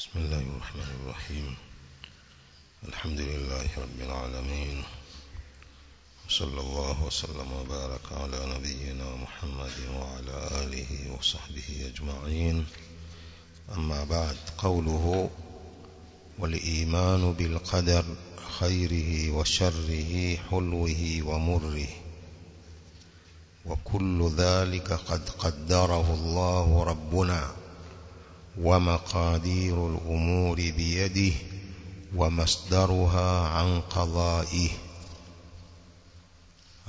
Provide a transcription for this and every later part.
بسم الله الرحمن الرحيم. الحمد لله رب العالمين. وصلى الله وسلم وبارك على نبينا محمد وعلى آله وصحبه أجمعين. أما بعد قوله والإيمان بالقدر خيره وشره حلوة ومره. وكل ذلك قد قدره الله ربنا. ومقادير الأمور بيده ومصدرها عن قضائه.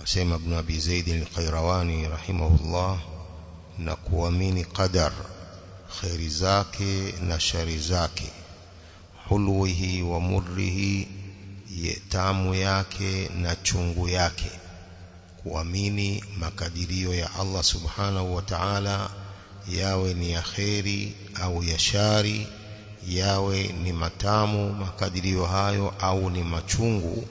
أسمى ابن أبي زيد القيرواني رحمه الله نكوامين قدر خير زاكي نشر زاكي حلوة ومره yake na chungu yake kuamini makadirio ya Allah subhanahu wa yawe ni ya kheri au ya shari yawe ni matamu makadirio hayo au ni machungu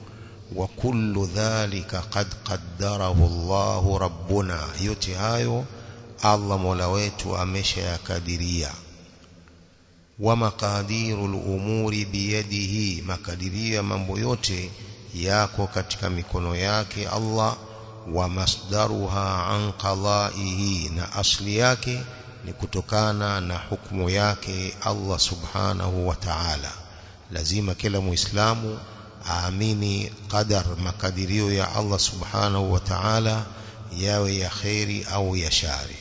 wa kullu dhalika qad qaddarahu Allahu rabbuna. Yote hayo Allah Mola wetu ameshayakadiria. Wa maqadiru al-umuri biyadihi. Makadirio ya mambo yote yako katika mikono yake Allah wa masdaruha an qada'ihi. Na asli yake ni kutokana na hukumu yake Allah subhanahu wa ta'ala lazima kila muislamu aamini qadar makadirio ya Allah subhanahu wa ta'ala yawe ya khairi au ya shari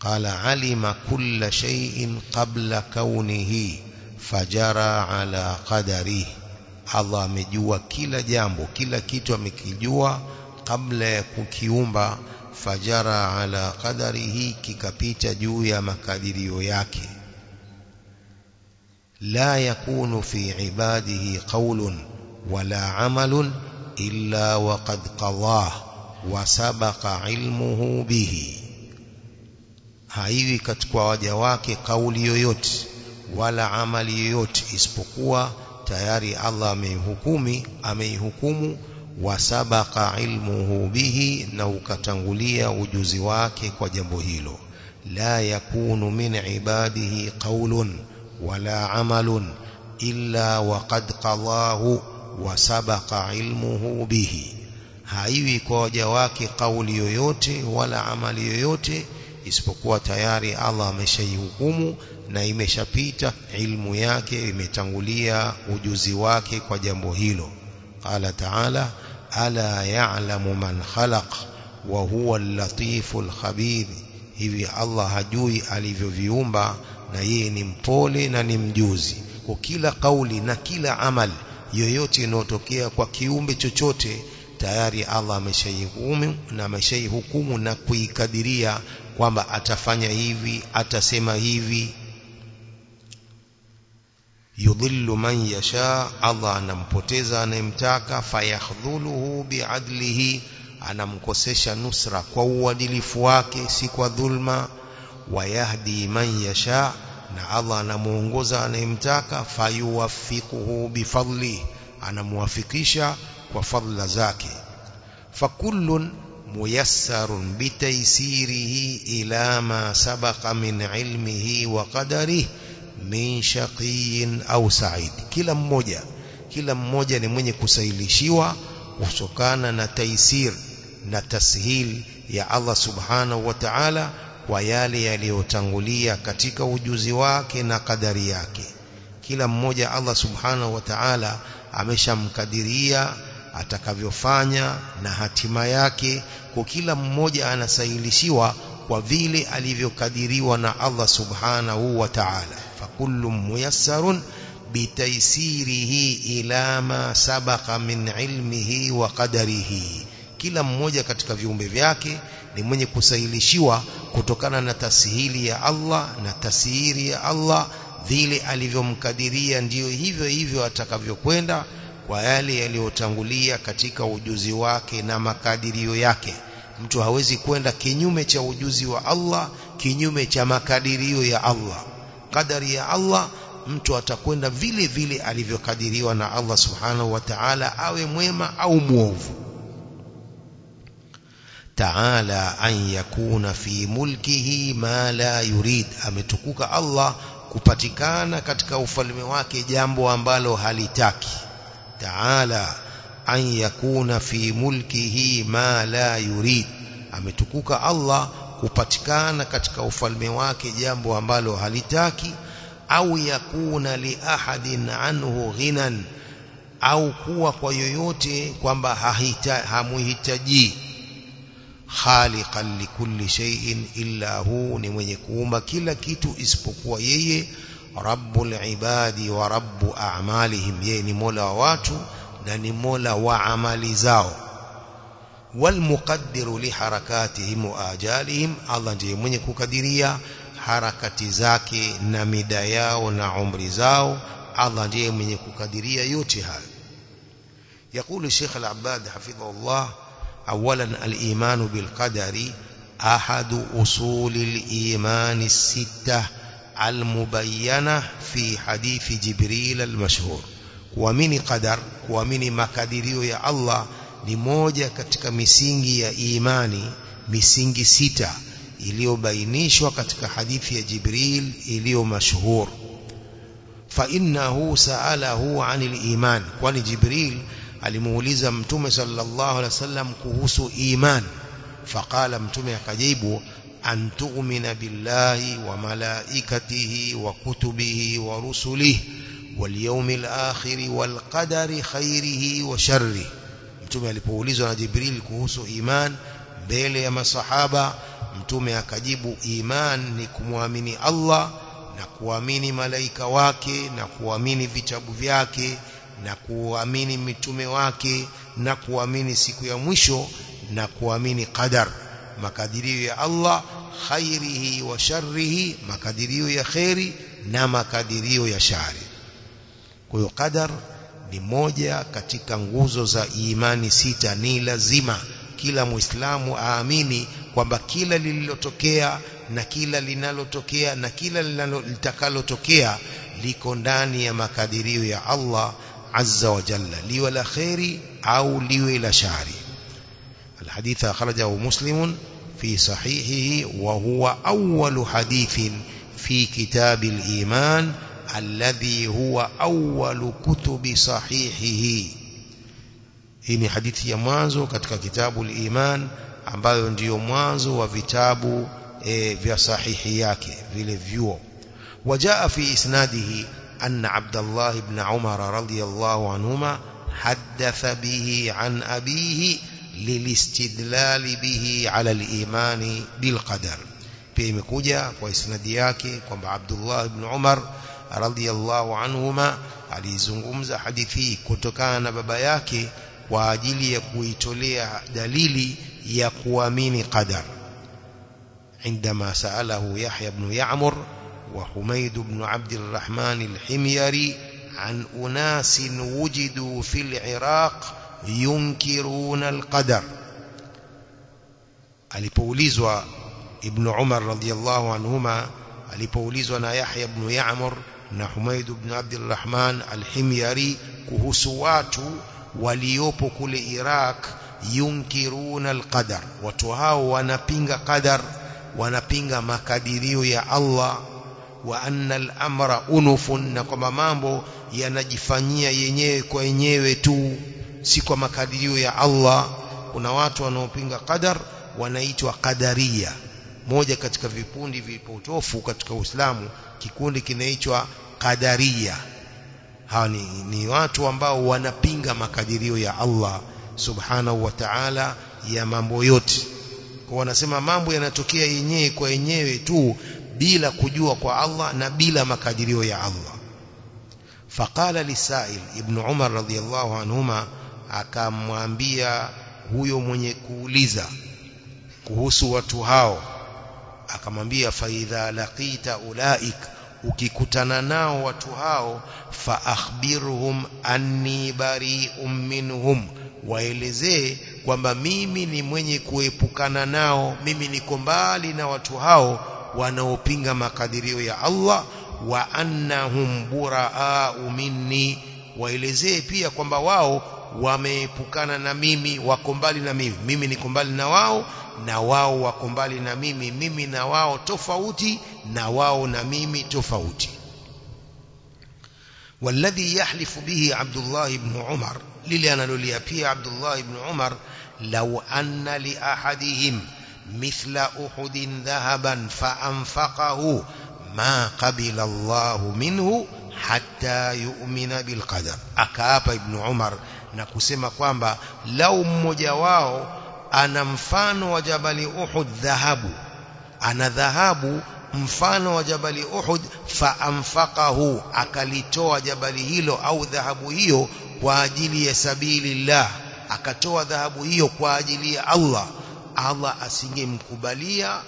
قال علم كل شيء قبل كونه فجرى على قدره Allah amejua kila jambo kila kitu amekijua kabla ya kukiumba fajara ala qadarihi kikapita juu ya makadirio yake la yakunu fi ibadihi qawlun wala amalun illa waqad qadah wa sabaqa ilmuhu bihi haiwi katika waja wake kauli yoyote wala amali yoyote isipokuwa tayari Allah ameihukumi ameihukumu wasabaqa ilmuhu bihi na ukatangulia ujuzi wake kwa jambo hilo. La yakunu min ibadihi qaulun wala amalun illa waqad qadahu wasabaqa ilmuhu bihi. Haiwi kwa waja wake kauli yoyote wala amali yoyote isipokuwa tayari Allah ameshaihukumu na imeshapita ilmu yake imetangulia ujuzi wake kwa jambo hilo. Qala ta'ala ala ya'lamu man khalaq wa huwa al-latiful khabir hivi Allah hajui alivyoviumba na yeye ni mpole na ni mjuzi. Kwa kila kauli na kila amali yoyote inayotokea kwa kiumbe chochote tayari Allah ameshaihukumu na ameshaihukumu na kuikadiria kwamba atafanya hivi atasema hivi yudhillu man yasha Allah anampoteza anayemtaka fayakhdhuluhu biadlihi anamkosesha nusra kwa uadilifu wake si kwa dhulma wayahdi man yasha na Allah anamuongoza anayemtaka fayuwaffiquhu bifadli anamuwafikisha kwa fadla zake fakullun muyassarun bitaysirihi ila ma sabaqa min ilmihi wa qadarihi min shaqiyin au sa'id. Kila mmoja kila mmoja ni mwenye kusailishiwa kutokana na taisir na tashil ya Allah subhanahu wa ta'ala kwa yale yaliyotangulia katika ujuzi wake na kadari yake. Kila mmoja Allah subhanahu wa ta'ala ameshamkadiria atakavyofanya na hatima yake kwa kila mmoja anasailishiwa kwa vile alivyokadiriwa na Allah subhanahu wa ta'ala fakullu muyassarun بتيسيره ila ma sabaqa min ilmihi wa qadarihi. Kila mmoja katika viumbe vyake ni mwenye kusahilishiwa kutokana na tasihili ya Allah na tasiri ya Allah. Vile alivyomkadiria ndiyo hivyo hivyo atakavyokwenda kwa yale yaliyotangulia katika ujuzi wake na makadirio yake. Mtu hawezi kwenda kinyume cha ujuzi wa Allah kinyume cha makadirio ya Allah kadari ya Allah mtu atakwenda vile vile alivyokadiriwa na Allah subhanahu wa ta'ala awe mwema au muovu ta'ala an yakuna fi mulkihi ma la yurid ametukuka Allah kupatikana katika ufalme wake jambo ambalo halitaki taala an yakuna fi mulkihi ma la yurid ametukuka Allah kupatikana katika ufalme wake jambo ambalo halitaki au yakuna li ahadin anhu ghinan au kuwa kwa yoyote kwamba hamuhitaji. Khaliqan likulli shay'in illa hu ni mwenye kuumba kila kitu isipokuwa yeye rabbul ibadi wa rabbu a'malihim. Yeye ni mola wa watu na ni mola wa amali zao والمقدر لحركاتهم وآجالهم. الله جي من يكوكديريا حركة زاكي نمدايا ونعمر زاو. الله جي من يكوكديريا يوتيها يقول الشيخ العباد حفظه الله أولا الإيمان بالقدر أحد أصول الإيمان الستة المبينة في حديث جبريل المشهور. ومن قدر ومن مكدريو يا الله ni moja katika misingi ya imani misingi sita iliyobainishwa katika hadithi ya Jibril iliyo mashuhur fa innahu sa'alahu 'anil iman kwani Jibril alimuuliza mtume sallallahu alaihi wasallam kuhusu iman faqala mtume akajibu an tu'mina billahi wa malaikatihi wa kutubihi wa rusulihi واليوم الآخر والقدر خيره وشره mtume alipoulizwa na Jibril kuhusu iman mbele ya masahaba mtume akajibu iman ni kumwamini Allah na kuamini malaika wake na kuamini vitabu vyake na kuamini mitume wake na kuamini siku ya mwisho na kuamini qadar. Makadirio ya Allah khairihi wa sharrihi makadirio ya khairi na makadirio ya shari. Kwa hiyo qadar ni moja katika nguzo za imani sita ni lazima kila muislamu aamini kwamba kila lililotokea na kila linalotokea na kila litakalotokea liko ndani ya makadirio ya Allah azza wa jalla liwe la khairi au liwe la shari الحديث أخرجه مسلم في صحيحه وهو أول حديث في كتاب الإيمان الذي هو أول كتب صحيحه. هنا حديث يمانزو كتك كتاب الإيمان عن عمبال يمانزو وفتاب في صحيحياك في الفيو وجاء في إسناده أن عبد الله بن عمر رضي الله عنهما حدث به عن أبيه للاستدلال به على الإيمان بالقدر في بيمكوجا وإسنادياك وعبد الله بن عمر radiyallahu anhuma alizungumza hadithi hii kutokana na baba yake kwa ajili ya kuitolea dalili ya kuamini qadar عندما سأله يحيى بن يعمر وحميد بن عبد الرحمن الحميري عن أناس وجدوا في العراق ينكرون القدر alipoulizwa ibn Umar radhiyallahu anhuma alipoulizwa na Yahya ibn Ya'mur na Humaid ibn Abdurrahman al-Himyari kuhusu watu waliopo kule Iraq yunkiruna al-qadar. Watu hao wanapinga qadar wanapinga makadirio ya Allah wa anna al-amra unufun na kwamba mambo yanajifanyia yenyewe kwa yenyewe tu si kwa makadirio ya Allah. Kuna watu wanaopinga qadar wanaitwa qadaria moja katika vikundi vipotofu katika Uislamu kikundi kinaitwa qadaria hawa ni, ni watu ambao wanapinga makadirio ya Allah subhanahu wa ta'ala ya mambo yote. Kwa wanasema mambo yanatokea yenyewe kwa yenyewe tu bila kujua kwa Allah na bila makadirio ya Allah. Faqala lisail ibn Umar radhiyallahu anhuma akamwambia huyo mwenye kuuliza kuhusu watu hao akamwambia faidha laqita ulaik ukikutana nao watu hao fa akhbirhum anni bari'um minhum waelezee kwamba mimi ni mwenye kuepukana nao mimi niko mbali na watu hao wanaopinga makadirio ya Allah wa annahum buraa'u minni waelezee pia kwamba wao wameepukana na mimi wako mbali na mimi mimi niko mbali na wao na wao wako mbali na mimi mimi na wao tofauti na wao na mimi tofauti والذي يحلف به عبد الله بن عمر للي أنا لليابيه عبد الله بن عمر لو أن لأحدهم مثل أحد ذهبا فأنفقه ما قبل الله منه kusema kwamba lau mmoja wao ana mfano wa jabali Uhud dhahabu ana dhahabu mfano wa jabali Uhud fa anfaqahu akalitoa jabali hilo au dhahabu hiyo kwa ajili ya sabilillah akatoa dhahabu hiyo kwa ajili ya Allah Allah asingemkubalia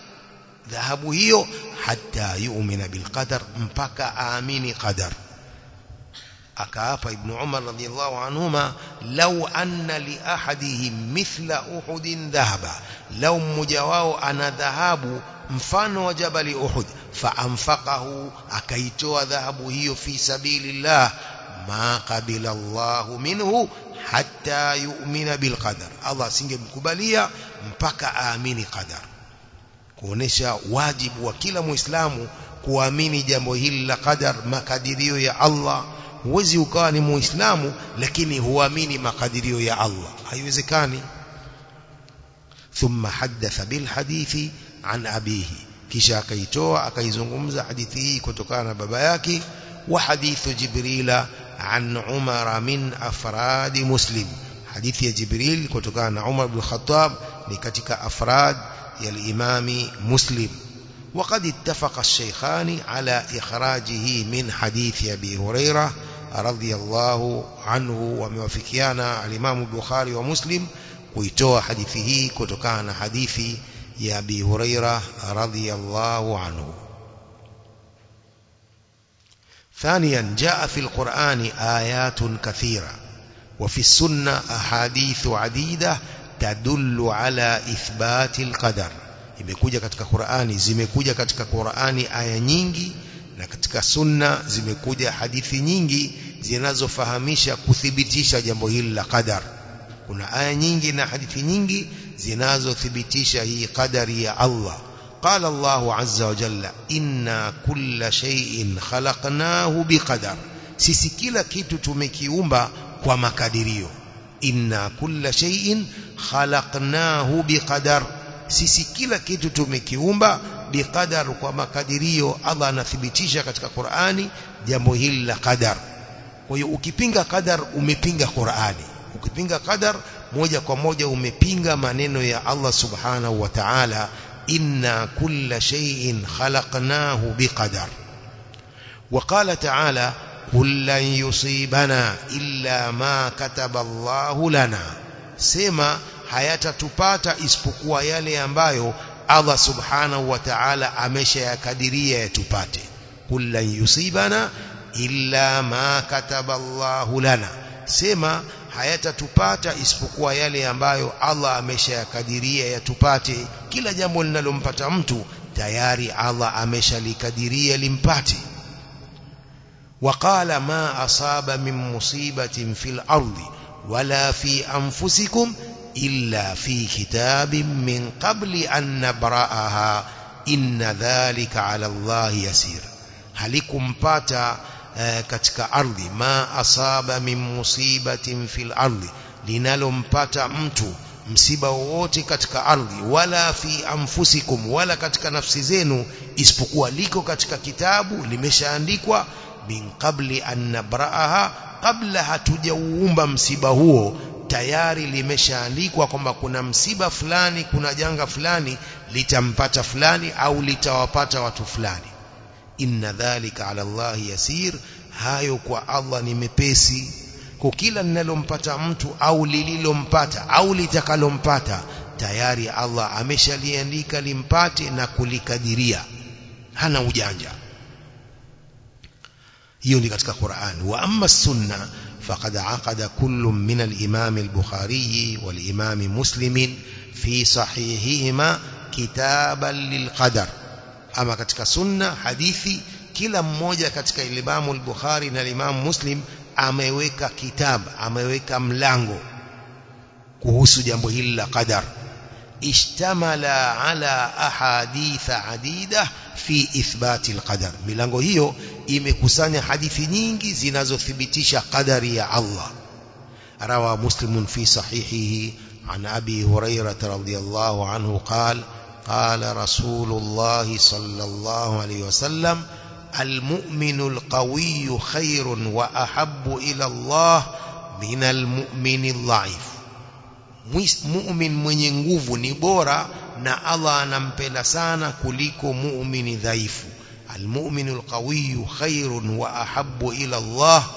ذهب هيو حتى يؤمن بالقدر مبكى آمين قدر. أكاف ابن عمر رضي الله عنهما لو أن لأحدهم مثل أحد ذهب لو مجواو أنا ذهاب مفان وجبل أحد فأنفقه أكيتو ذهب هي في سبيل الله. ما قبل الله منه حتى يؤمن بالقدر. الله سنجم كبالية مبكى آمين قدر. Kuonesha wajibu wa kila muislamu kuamini jambo hili la qadar makadirio ya Allah huwezi ukawa ni muislamu lakini huamini makadirio ya Allah haiwezekani thumma haddatha bil hadithi an abihi kisha akaitoa akaizungumza hadithi hii kutokana na baba yake wa hadithu jibrila an umar min afradi muslim hadithi ya jibril kutokana na umar bin khattab ni katika afrad ya al-imami muslim وقد اتفق الشيخان على إخراجه من حديث أبي هريرة رضي الله عنه وموافقيانا الإمام البخاري ومسلم kuitoa hadithi hii kutokana na hadithi ya Abi Huraira radhiyallahu anhu ثانيا جاء في القرآن آيات كثيرة وفي السنة أحاديث عديدة تدل على إثبات القدر imekuja katika Qur'ani zimekuja katika Qur'ani aya nyingi na katika sunna zimekuja hadithi nyingi zinazofahamisha kuthibitisha jambo hili la qadar kuna aya nyingi na hadithi nyingi zinazothibitisha hii qadari ya Allah قال الله عز وجل إنا كل شيء خلقناه بقدر sisi kila kitu tumekiumba kwa makadirio inna kulla shay'in khalaqnahu biqadar sisi kila kitu tumekiumba biqadar kwa makadirio Allah anathibitisha katika Qur'ani jambo hili la qadar kwa hiyo ukipinga qadar umepinga Qur'ani ukipinga qadar moja kwa moja umepinga maneno ya Allah subhanahu wa ta'ala inna kulla shay'in khalaqnahu biqadar وقال تعالى قل لن يصيبنا إلا ما كتب الله لنا سما hayatatupata isipokuwa yale ambayo Allah subhanahu wa ta'ala ameshayakadiria yatupate kullan yusibana illa ma kataba Allahu lana sema hayatatupata isipokuwa yale ambayo Allah ameshayakadiria yatupate kila jambo linalompata mtu tayari Allah ameshalikadiria limpate وقال ما أصاب من مصيبة في الأرض ولا في أنفسكم إلا في كتاب من قبل أن نبرأها إن ذلك على الله يسير. هل باتا آه، كتك أرض. ما أصاب من مصيبة في الأرض. لنلمبات أمت مصيبة كتك أرض. ولا في أنفسكم. ولا كتك نفسزين إسبقوا لك كتك كتاب لمشان لكوا min qabli an nabraaha kabla hatujauumba msiba huo tayari limeshaandikwa kwamba kuna msiba fulani kuna janga fulani litampata fulani au litawapata watu fulani. Inna dhalika ala Allah yasir hayo kwa Allah ni mepesi. Kwa kila linalompata mtu au lililompata au litakalompata tayari Allah ameshaliandika limpate na kulikadiria. Hana ujanja hiyo ni katika Qur'an wa amma sunna فقد عقد كل من الإمام البخاري والإمام مسلم في صحيحهما كتابا للقدر أما katika sunna hadithi kila mmoja katika Imam al-Bukhari na Imam Muslim ameweka kitabu ameweka mlango kuhusu jambo hili la qadar اشتمل على أحاديث عديدة في إثبات القدر. milango hiyo imekusanya hadithi nyingi zinazothibitisha qadari ya Allah. مسلم في صحيحه عن أبي هريرة رضي الله عنه قال قال رسول الله صلى الله عليه وسلم المؤمن القوي خير وأحب إلى الله من المؤمن الضعيف mu'min mwenye nguvu ni bora na Allah anampenda sana kuliko mu'mini dhaifu alqawiyyu khairun wa ahabbu ila Allah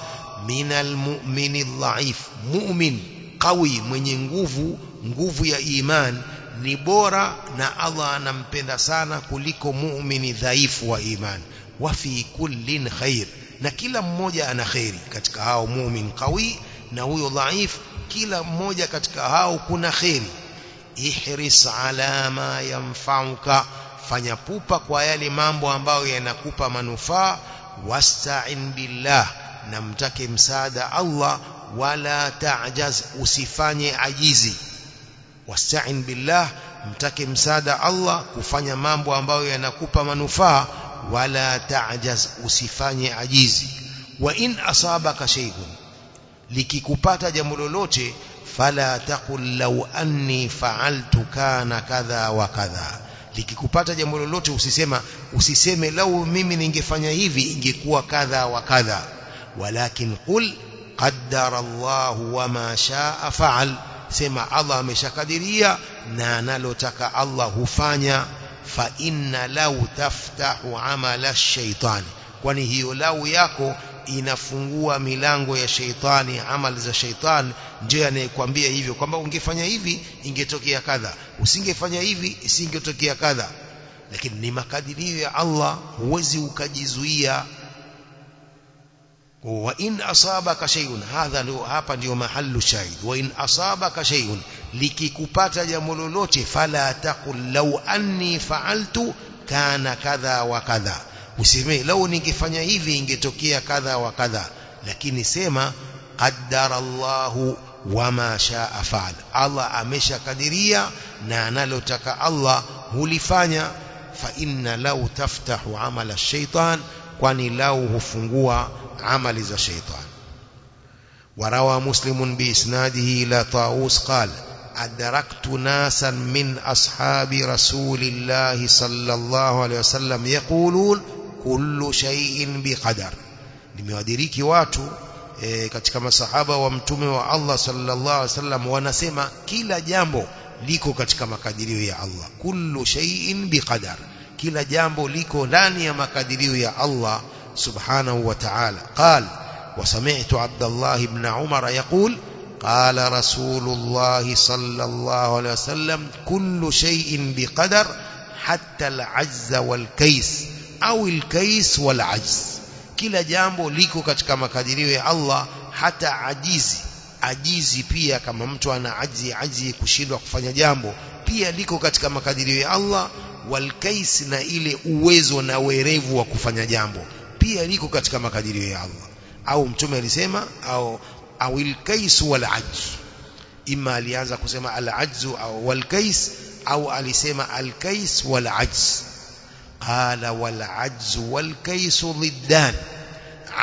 min almu'mini adhaif mu'min qawi mwenye nguvu nguvu ya iman ni bora na Allah anampenda sana kuliko mu'mini dhaifu wa iman wa fi kullin khair na kila mmoja ana khairi katika hao mu'min qawi na huyo dhaif kila mmoja katika hao kuna khairi ihris ala ma yanfa'uka fanya pupa kwa yale mambo ambayo yanakupa manufaa wasta'in billah na mtake msaada Allah wala ta'jaz usifanye ajizi wasta'in billah mtake msaada Allah kufanya mambo ambayo yanakupa manufaa wala ta'jaz usifanye ajizi wa in asabaka shay'un likikupata jambo lolote fala taqul law anni fa'altu kana kadha wa kadha likikupata jambo lolote usisema usiseme lau mimi ningefanya hivi ingekuwa kadha wa kadha walakin qul qaddara Allah wama shaa fa'al sema Allah ameshakadiria na analotaka Allah hufanya fa inna lau taftahu amala ash-shaytan kwani hiyo lau yako inafungua milango ya sheitani amali za sheitani ndio anayekwambia hivyo kwamba ungefanya hivi ingetokea kadha. Usingefanya hivi isingetokea kadha. Lakini ni makadirio ya Allah huwezi ukajizuia. Wa in asabaka shay'un hadha ndio hapa ndio mahallu shahid. Wa in asabaka shay'un likikupata jambo lolote fala taqul law anni fa'altu kana kadha wa kadha useme lau ningefanya hivi ingetokea kadha wa kadha lakini sema qaddara Allahu wama shaa faal Allah ameshakadiria na analotaka Allah hulifanya fa inna lau taftahu amala shaitan kwani lau hufungua amali za shaitan وروى مسلم بإسناده إلى طاووس قال أدركت ناسا من أصحاب رسول الله صلى الله عليه وسلم يقولون kullu shay'in biqadar nimewadiriki watu e, katika masahaba wa mtume wa Allah sallallahu alaihi wasallam wanasema kila jambo liko katika makadirio ya Allah kullu shay'in biqadar kila jambo liko ndani ya makadirio ya Allah subhanahu wa ta'ala qal وسمعت عبد الله بن عمر يقول قال رسول الله صلى الله عليه وسلم كل شيء بقدر حتى العجز والكيس au alkais wal ajz. Kila jambo liko katika makadirio ya Allah hata ajizi. Ajizi pia kama mtu ana ajizi ajizi kushindwa kufanya jambo pia liko katika makadirio ya Allah walkais na ile uwezo na werevu wa kufanya jambo pia liko katika makadirio ya Allah. Au mtume alisema au au ilkais wal ajz. Ima alianza kusema al ajzu au walkais au alisema al kais wal ajz qala wal ajzu wal kaisu dhiddan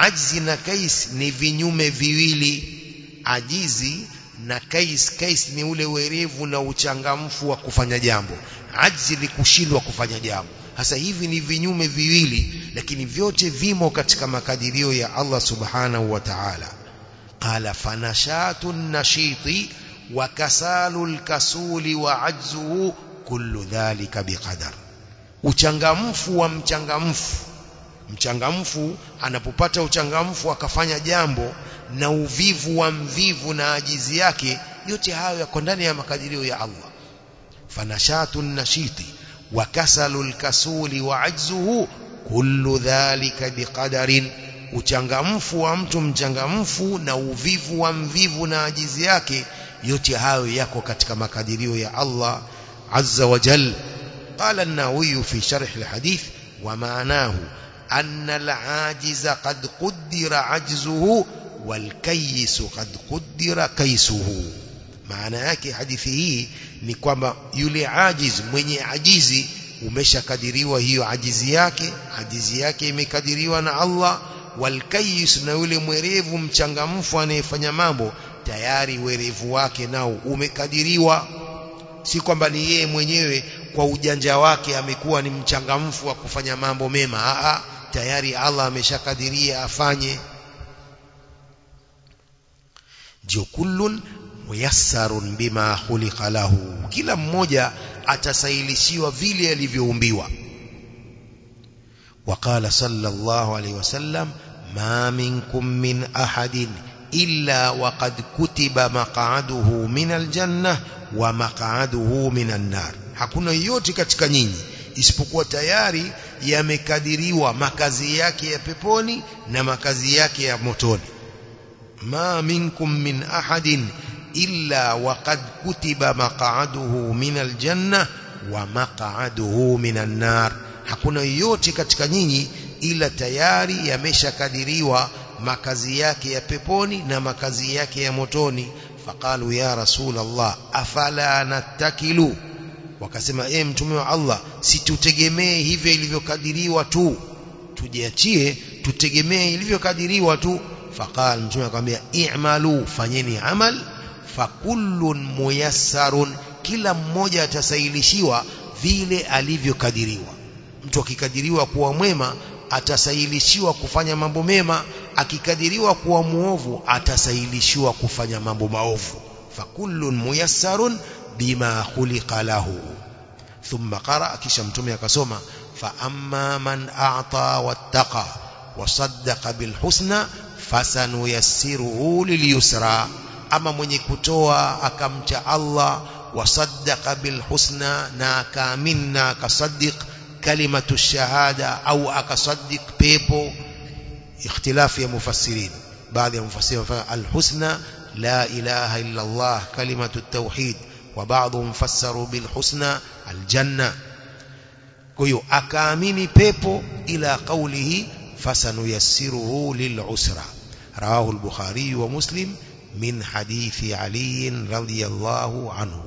ajzi na kais ni vinyume viwili. Ajizi na kais kais ni ule werevu na uchangamfu wa kufanya jambo. Ajzi ni kushindwa kufanya jambo. Hasa hivi ni vinyume viwili lakini vyote vimo katika makadirio ya Allah subhanahu wa ta'ala. Qala fanashatun nashiti wa kasalul kasuli wa ajzuhu kullu dhalika biqadar uchangamfu wa mchangamfu. Mchangamfu anapopata uchangamfu akafanya jambo na uvivu wa mvivu na ajizi yake yote hayo yako ndani ya makadirio ya Allah. Fanashatun nashiti wa kasalul kasuli wa ajzuhu kullu dhalika biqadarin. Uchangamfu wa mtu mchangamfu na uvivu wa mvivu na ajizi yake yote hayo yako katika makadirio ya Allah. Azza wa jalla قال النووي في شرح الحديث ومعناه أن العاجز قد قدر عجزه والكيس قد قدر كيسه maana yake hadithi hii ni kwamba yule ajiz mwenye ajizi umeshakadiriwa hiyo ajizi yake ajizi yake imekadiriwa na Allah walkayis na yule mwerevu mchangamfu anayefanya mambo tayari werevu wake nao umekadiriwa si kwamba ni yeye mwenyewe kwa ujanja wake amekuwa ni mchangamfu wa kufanya mambo mema Aa, tayari Allah ameshakadiria afanye ndio kullun muyassarun bima khuliqa lahu kila mmoja atasailishiwa vile alivyoumbiwa وقال صلى الله عليه وسلم ما منكم من أحد إلا وقد كتب مقعده من الجنة ومقعده من النار hakuna yote katika nyinyi isipokuwa tayari yamekadiriwa makazi yake ya peponi na makazi yake ya motoni ma minkum min ahadin illa waqad kutiba maq'aduhu min aljanna wa maq'aduhu min an-nar hakuna yote katika nyinyi ila tayari yameshakadiriwa makazi yake ya peponi na makazi yake ya motoni faqalu ya rasul Allah afala nattakilu wakasema e mtume wa Allah situtegemee hivyo ilivyokadiriwa tu. Tujiachie tutegemee ilivyokadiriwa tu. Faqal mtume akamwambia i'malu fanyeni amal. Fakullun muyassarun kila mmoja atasailishiwa vile alivyokadiriwa. Mtu akikadiriwa kuwa mwema atasailishiwa kufanya mambo mema. Akikadiriwa kuwa muovu atasailishiwa kufanya mambo maovu. Fakullun muyassarun bima khuliqa lahu thumma qara kisha mtume akasoma fa amma man a'ta wattaqa wasaddaqa bil husna fasanuyassiruhu lilyusra ama mwenye kutoa akamcha Allah wasaddaqa bil husna na akaamini na akasaddiq kalimatu shahada au akasaddiq pepo ikhtilafu ya mufassirin baadhi ya mufassirin al husna la ilaha illa Allah kalimatu tauhid وبعضهم فسروا بالحسنى الجنة. كيو أكاميني بيبو إلى قوله فسنيسره للعسرة رواه البخاري ومسلم من حديث علي رضي الله عنه.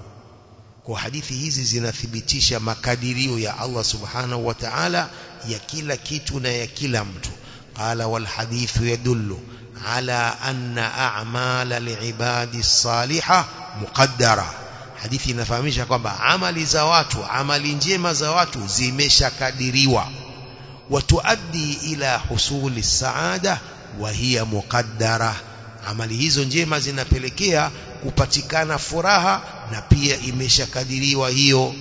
وحديث هذي زنثبتش مكادري يا الله سبحانه وتعالى يكل كتنا يكل أمت قال والحديث يدل على أن أعمال العباد الصالحة مقدرة. Hadithi inafahamisha kwamba amali za watu amali njema za watu zimeshakadiriwa watuaddi ila husuli saada wa hiya muqaddara amali hizo njema zinapelekea kupatikana furaha na pia imeshakadiriwa hiyo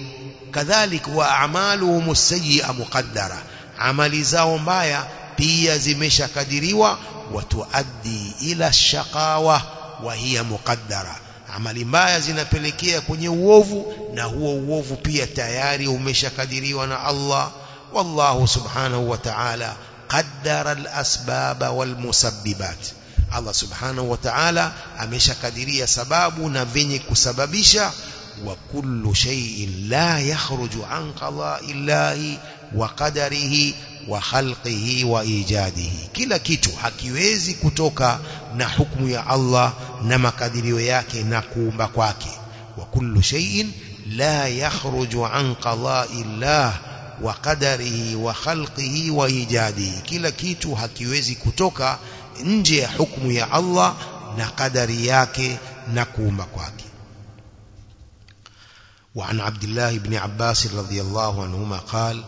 kadhalik wa a'maluhum sayyi'a muqaddara amali zao mbaya pia zimeshakadiriwa watuaddi ila shaqawa wa hiya muqaddara amali mbaya zinapelekea kwenye uovu na huo uovu pia tayari umeshakadiriwa na Allah wallahu subhanahu wa ta'ala qaddara al-asbaba wal musabbibat Allah subhanahu wa ta'ala ameshakadiria sababu na venye kusababisha wa kullu shay'in la yakhruju an qada'illahi wa وقدره وخلقه وإيجاده. كلا كتو حكيوزي كتوكا نحكم يا الله نما قدريو ياكي نقوم بكواكي وكل شيء لا يخرج عن قضاء الله وقدره وخلقه وإيجاده. كلا كتو حكيوزي كتوكا انجي حكم يا الله نقدر ياكي نقوم بكواكي وعن عبد الله بن عباس رضي الله عنهما قال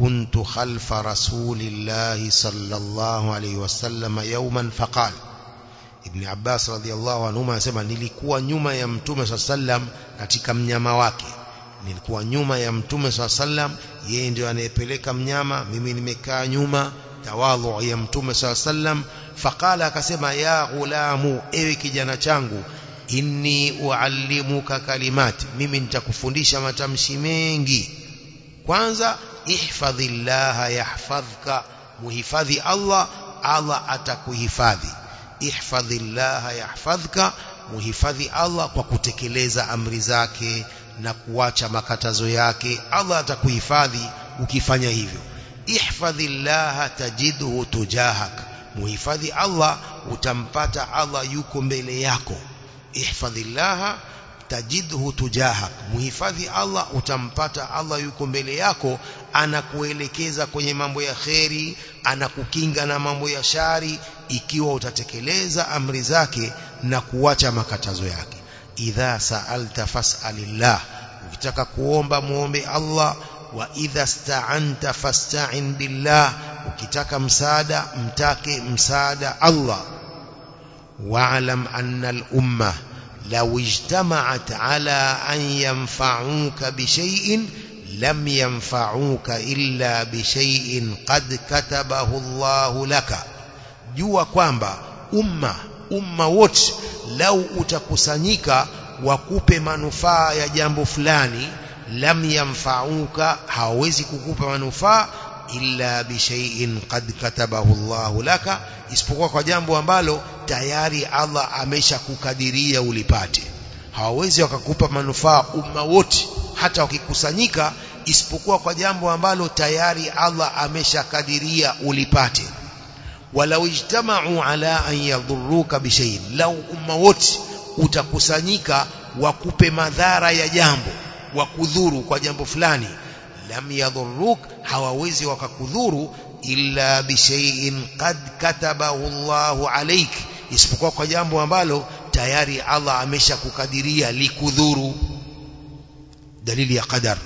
كنت خلف رسول الله صلى الله عليه وسلم يوما فقال ابن عباس رضي الله عنهما anasema nilikuwa nyuma ya mtume وسلم katika mnyama wake nilikuwa nyuma ya mtume وسلم yeye ndio anayepeleka mnyama mimi nimekaa nyuma tawadhu ya mtume وسلم faqala akasema ya ghulamu ewe kijana changu inni uallimuka kalimati mimi nitakufundisha matamshi mengi kwanza ihfadhillaha yahfadhka. Muhifadhi Allah Allah atakuhifadhi. Ihfadhillaha yahfadhka. Muhifadhi Allah kwa kutekeleza amri zake na kuacha makatazo yake. Allah atakuhifadhi ukifanya hivyo. Ihfadhillaha tajidhu tujahak. Muhifadhi Allah utampata Allah yuko mbele yako. Ihfadhillaha tajidhu tujahak. Muhifadhi Allah utampata Allah yuko mbele yako anakuelekeza kwenye mambo ya kheri anakukinga na mambo ya shari ikiwa utatekeleza amri zake na kuwacha makatazo yake. Idha sa'alta fas'alillah ukitaka kuomba muombe Allah. Wa idha sta'anta fasta'in billah ukitaka msaada mtake msaada Allah. Wa'lam anna al-ummah لو اجتمعت على أن ينفعوك بشيء لم ينفعوك إلا بشيء قد كتبه الله لك. جوا كوانبا أمة أمة وتش لو أتكسنيك وكوب منفا يا جنب فلاني لم ينفعوك هاوزي كوب منفا illa bishaiin qad katabahu Allahu laka isipokuwa kwa jambo ambalo tayari Allah ameshakukadiria ulipate. Hawawezi wakakupa manufaa umma wote hata wakikusanyika isipokuwa kwa jambo ambalo tayari Allah ameshakadiria ulipate. Walau ijtama'u ala an yadhurruka bishay'in lau umma wote utakusanyika wakupe madhara ya jambo wakudhuru kwa jambo fulani لم يضروك حواوزي وككذور إلا بشيء قد كتبه الله عليك. يسبقوا قجامبوا مبالو تياري الله عمشا ككذرية لكذورو. دليل يا قدر.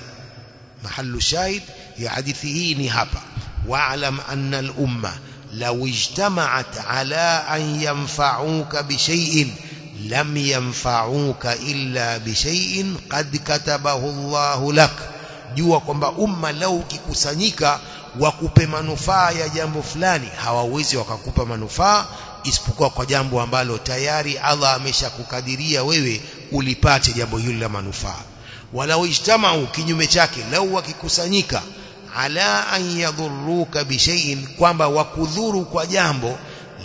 محل شاهد يحدثه نهابا واعلم أن الأمة لو اجتمعت على أن ينفعوك بشيء لم ينفعوك إلا بشيء قد كتبه الله لك. Jua kwamba umma lau ukikusanyika wakupe manufaa ya jambo fulani hawawezi wakakupa manufaa isipokuwa kwa jambo ambalo tayari Allah ameshakukadiria wewe ulipate jambo hilo la manufaa. Walau ijtamau kinyume chake lau wakikusanyika ala an yadhurruka bishaiin kwamba wakudhuru kwa jambo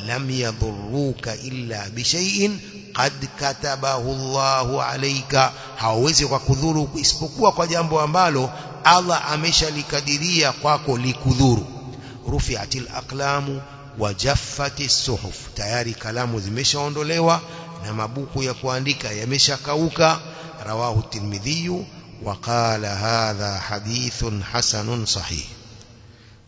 lam yadhurruka illa bishay'in qad katabahu Allahu alayka hawezi kudhuru isipokuwa kwa jambo ambalo Allah ameshalikadiria kwako likudhuru rufi'atil aqlamu wa jaffati suhuf tayari kalamu zimeshaondolewa na mabuku ya kuandika yameshakauka rawahu tirmidhi وقال هذا حديث حسن صحيح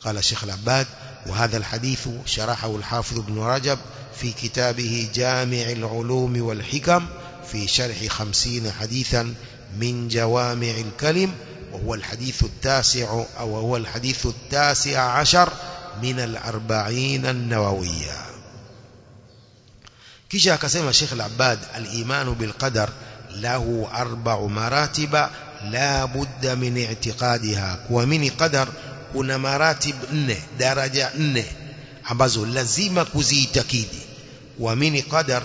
قال شيخ العباد وهذا الحديث شرحه الحافظ ابن رجب في كتابه جامع العلوم والحكم في شرح خمسين حديثا من جوامع الكلم وهو الحديث التاسع أو هو الحديث التاسع عشر من الأربعين النووية. كيشا كسيما شيخ العباد الإيمان بالقدر له أربع مراتب لا بد من اعتقادها kuamini qadar kuna maratib nne daraja nne ambazo lazima kuziitakidi kuamini qadar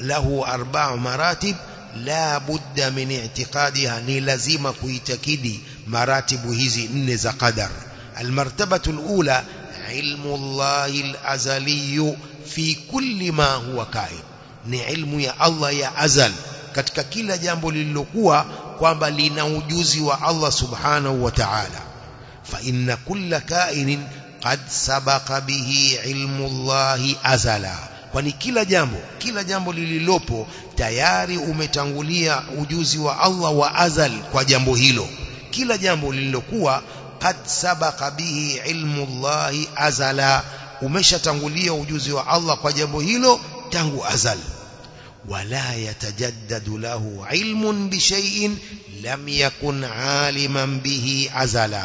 lahu arba'a maratib la budda min i'tiqadiha ni lazima kuitakidi maratibu hizi nne za qadar almartabatu alula ilmu Allah alazali fi kulli ma huwa kain ni ilmu ya Allah ya azal katika kila jambo lililokuwa kwamba lina ujuzi wa Allah subhanahu wa ta'ala inna kulla kainin qad sabaqa bihi ilmu Allah azala kwani kila jambo kila jambo lililopo tayari umetangulia ujuzi wa Allah wa azal kwa jambo hilo kila jambo lililokuwa qad sabaqa bihi ilmu Allah azala umeshatangulia ujuzi wa Allah kwa jambo hilo tangu azal ولا يتجدد له علم بشيء لم يكن عالما به azala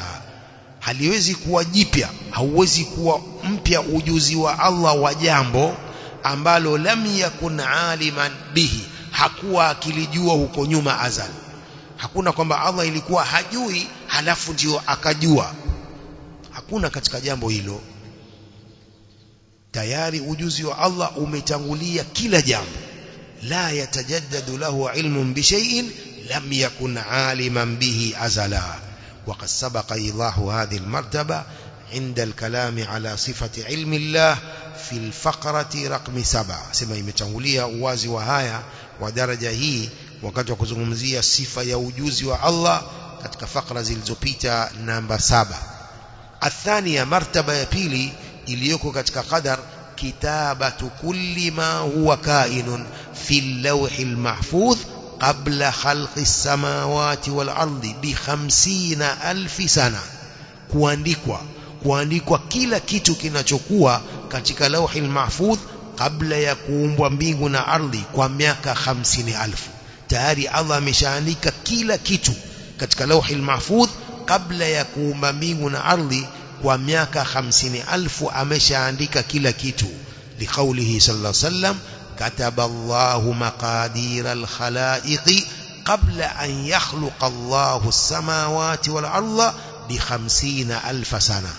haliwezi kuwa jipya hauwezi kuwa mpya ujuzi wa Allah wa jambo ambalo lam yakun aliman bihi. Hakuwa akilijua huko nyuma azal. Hakuna kwamba Allah ilikuwa hajui halafu ndio akajua. Hakuna katika jambo hilo. Tayari ujuzi wa Allah umetangulia kila jambo. La yatajaddadu lahu ilmun bi shay'in lam yakun aliman bihi azala. وقد سبق إيضاح هذه المرتبة عند الكلام على صفة علم الله في الفقرة رقم سبعة سما يمتنغوليا uwazi wa haya wa daraja hii wakati wa kuzungumzia sifa ya ujuzi wa Allah katika fakra zilizopita namba saba athania martaba ya pili iliyoko katika qadar كتابة كل ما هو كائن في اللوح المحفوظ قبل خلق السماوات والأرض بخمسين ألف سنة. kuandikwa. kuandikwa kila kitu kinachokuwa katika لوح المحفوظ kabla ya kuumba mbingu na ardhi kwa miaka خمسين ألف. tayari الله ameshaandika kila kitu katika لوح المحفوظ kabla ya kuumba mbingu na ardhi kwa miaka خمسين ألف ameshaandika kila kitu. لقوله صلى الله عليه وسلم كتب الله مقادير الخلائق قبل أن يخلق الله السماوات والأرض بخمسين ألف سنة.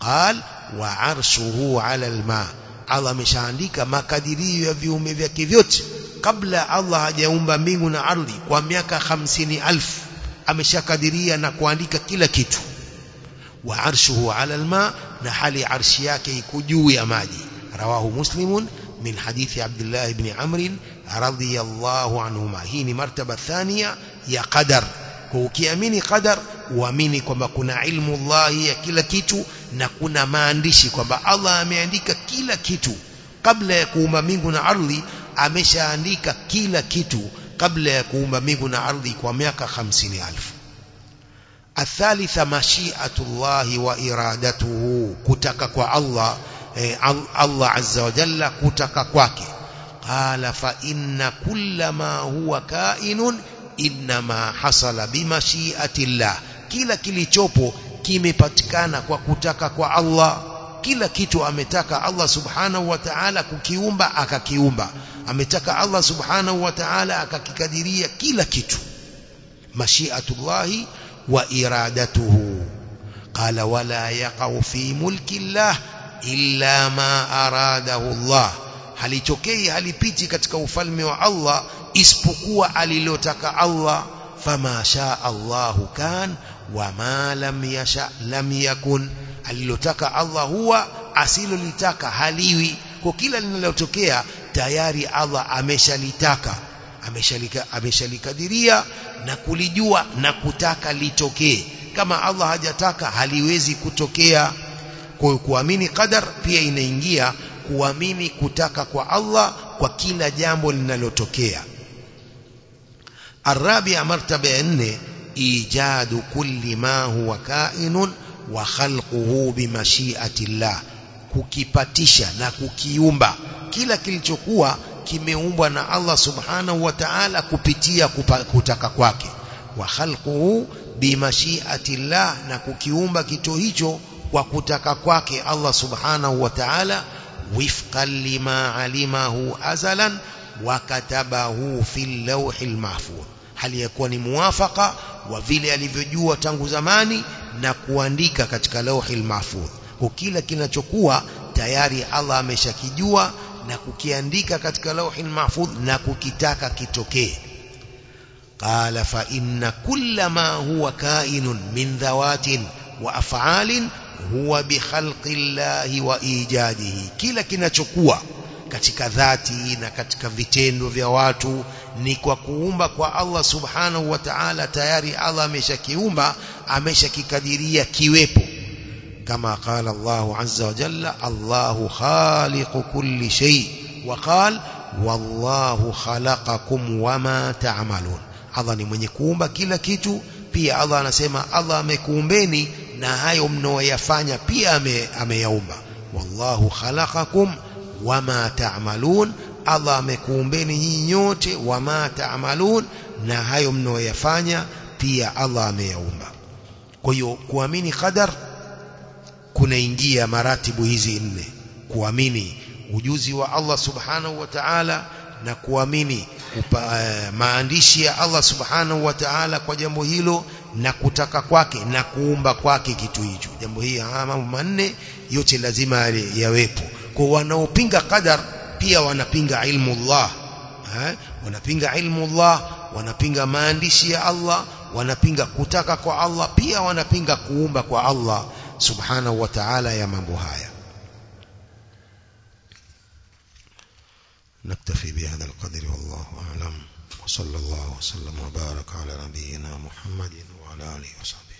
قال وعرشه على الماء. الله مشانديك ما كديري يفيوم يفيكيفيوت قبل الله يومب مينون أرض وميك خمسين ألف. أمشى كديري نكوانديك كلا كتو وعرشه على الماء. نحلي عرشياك يكجو يا رواه مسلمون من حديث عبد الله بن عمرو رضي الله عنهما. hii مرتبة ثانية ya قدر. ukiki ukiamini قدر uamini kama kuna علم الله ya kila kitu na kuna maandishi kama الله ameandika kila kitu. kabla ya kuumba mbingu na ardhi ameshaandika kitu. kabla ya kuumba mbingu na ardhi kwa الثالثة مشيئة الله وإرادته kutaka الله. كوا الله الله عز وجل كتك كواك قال فإن كل ما هو كائن إنما حصل بمشيئة الله kila kilichopo kimepatikana kwa kutaka kwa Allah kila kitu ametaka Allah subhanahu wa ta'ala kukiumba akakiumba ametaka Allah subhanahu wa ta'ala akakikadiria kila kitu mashiatullahi wa iradatuhu qala wala yaqau fi mulki Allah illa ma aradahu Allah. Halitokei halipiti katika ufalme wa Allah isipokuwa alilotaka Allah. Fama shaa Allahu kan wa ma lam yasha lam yakun. Alilotaka Allah huwa asilolitaka haliwi. Kwa kila linalotokea tayari Allah ameshalitaka. Ameshalika ameshalikadiria na kulijua na kutaka litokee. Kama Allah hajataka haliwezi kutokea kwa kuamini qadar pia inaingia kuamini kutaka kwa Allah kwa kila jambo linalotokea. arabi martaba ya nne, ijadu kulli ma huwa kainun wa khalquhu bimashiati llah, kukipatisha na kukiumba kila kilichokuwa kimeumbwa na Allah subhanahu wa ta'ala kupitia kutaka kwake, wa khalquhu bimashiati llah, na kukiumba kito hicho وكتك كواك الله سبحانه وتعالى وفقا لما علمه أزلا وكتبه في اللوح المحفوظ. هل يكون موافقا؟ وفيلي الفيديو تنغ زماني نكوان لك كتك اللوح المحفوظ. وكيلا كنا تقوى تياري الله مشاكيجوا نكوكياندك كتك لوح المحفوظ نكوكتاك كتوكي. قال فإن كل ما هو كائن من ذوات وأفعال huwa bikhalqi llahi wa ijadihi kila kinachokuwa katika dhati na katika vitendo vya watu ni kwa kuumba kwa Allah subhanahu wa ta'ala tayari Allah ameshakiumba ameshakikadiria kiwepo kama qala Allah azza wa jalla Allahu khaliqu kulli shay wa qala wallahu khalaqakum wama ta'malun Allah ni mwenye kuumba kila kitu pia Allah anasema Allah amekuumbeni na hayo mnaoyafanya pia ameyaumba wallahu khalaqakum wama ta'malun Allah amekuumbeni nyinyi nyote wama ta'malun na hayo mnaoyafanya pia Allah ameyaumba kwa hiyo kuamini qadar kunaingia maratibu hizi nne kuamini ujuzi wa Allah subhanahu wa ta'ala na kuamini uh, maandishi ya Allah subhanahu wa ta'ala kwa jambo hilo na kutaka kwake na kuumba kwake kitu hicho jambo hili mambo manne yote lazima yawepo kwa wanaopinga qadar pia wanapinga ilmu Allah ha? wanapinga ilmu Allah wanapinga maandishi ya Allah wanapinga kutaka kwa Allah pia wanapinga kuumba kwa Allah subhanahu wa ta'ala ya mambo haya نكتفي بهذا القدر والله أعلم. وصلى الله وسلم وبارك على نبينا محمد وعلى آله وصحبه.